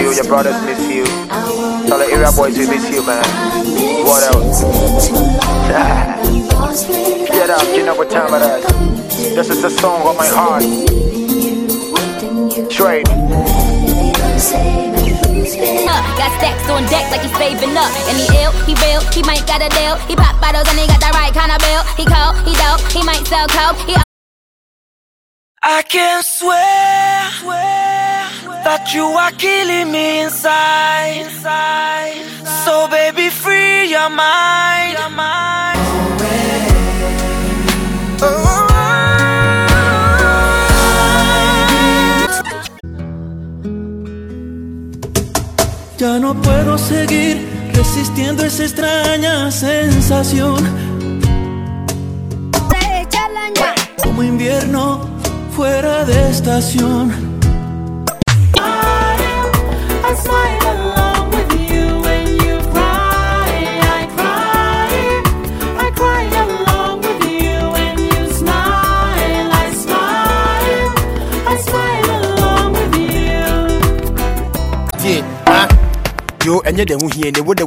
you, your brothers miss you. Tell the area boys we miss you, man. What else? Get up, you know what time it is. This is the song on my heart. Trade. Uh, got stacks on deck like he's saving up. And he ill, he real, he might got a deal. He pop bottles and he got the right kind of bill. He cold, he dope, he might sell coke. He I can't swear, that you are killing me inside. So baby, free your mind. Ya no puedo seguir resistiendo esa extraña sensación. Como invierno fuera de estación. Yo ɛnyɛ dɛ ho hia ne wo de